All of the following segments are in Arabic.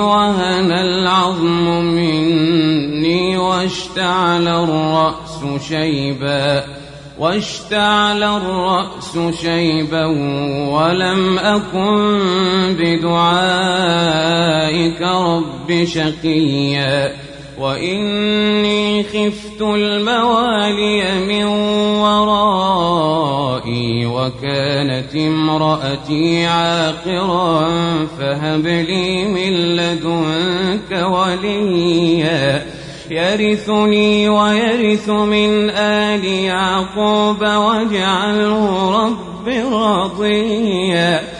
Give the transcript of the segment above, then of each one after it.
وهن العظم مني واشتعل الرأس شيبا واشتعل الرأس شيبا ولم أكن بدعائك رب شقيا. وإني خفت الموالي من ورائي وكانت امرأتي عاقرا فهب لي من لدنك وليا. يرثني ويرث من آل يعقوب واجعله رب رضيا.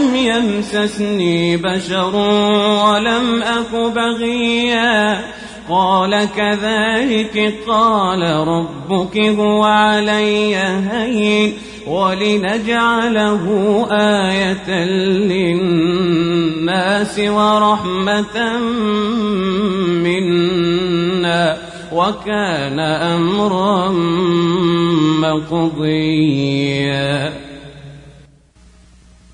ولم يمسسني بشر ولم أك بغيا. قال كذلك قال ربك هو علي هين ولنجعله آية للناس ورحمة منا وكان أمرا مقضيا.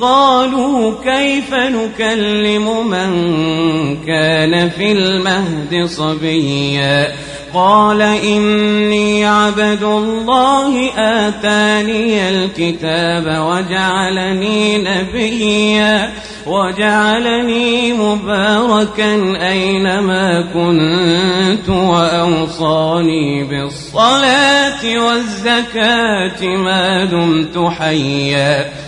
قالوا كيف نكلم من كان في المهد صبيا قال إني عبد الله آتاني الكتاب وجعلني نبيا وجعلني مباركا أينما كنت وأوصاني بالصلاة والزكاة ما دمت حيا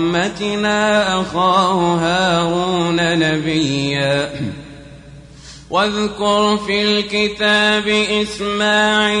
رحمتنا أخاه هارون نبيا. واذكر في الكتاب إسماعيل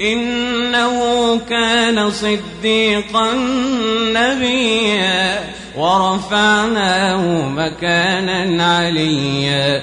إنه كان صديقا نبيا ورفعناه مكانا عليا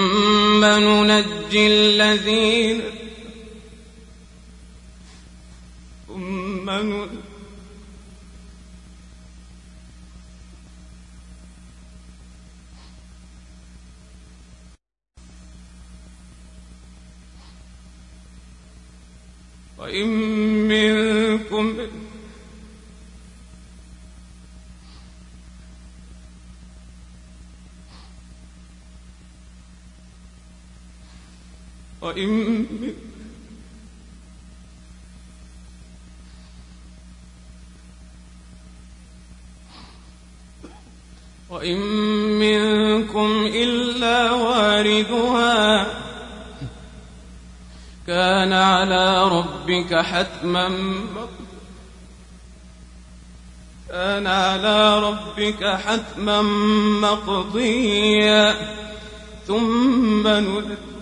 ننجي الذين ثم ننجي وإن منكم وإن منكم إلا واردها كان على ربك حتما كان على ربك حتما مقضيا ثم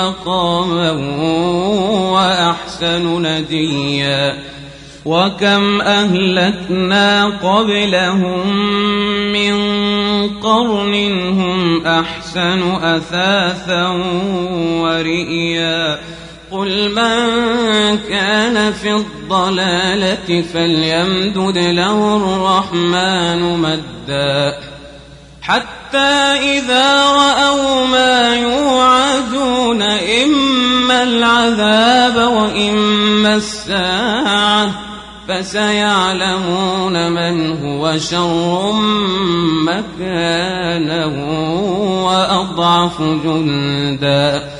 مقاما وأحسن نديا وكم أهلكنا قبلهم من قرن هم أحسن أثاثا ورئيا قل من كان في الضلالة فليمدد له الرحمن مدا حتى إذا رأوا ما يوعدون العذاب وإما الساعة فسيعلمون من هو شر مكانا وأضعف جندا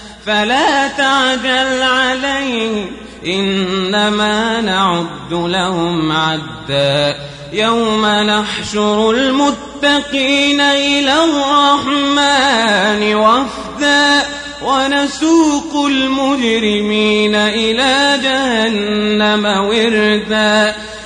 فلا تعجل عليهم. إنما نعد لهم عدا. يوم نحشر المتقين إلى الرحمن وفدا. ونسوق المجرمين إلى جهنم وردا.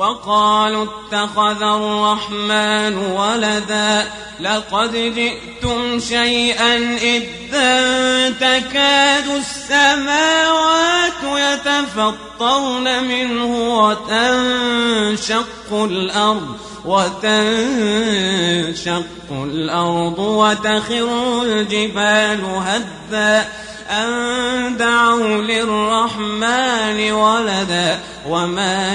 وقالوا اتخذ الرحمن ولدا لقد جئتم شيئا إذا تكاد السماوات يتفطرن منه وتنشق الأرض وتنشق الأرض وتخر الجبال هدا أن دعوا للرحمن ولدا وما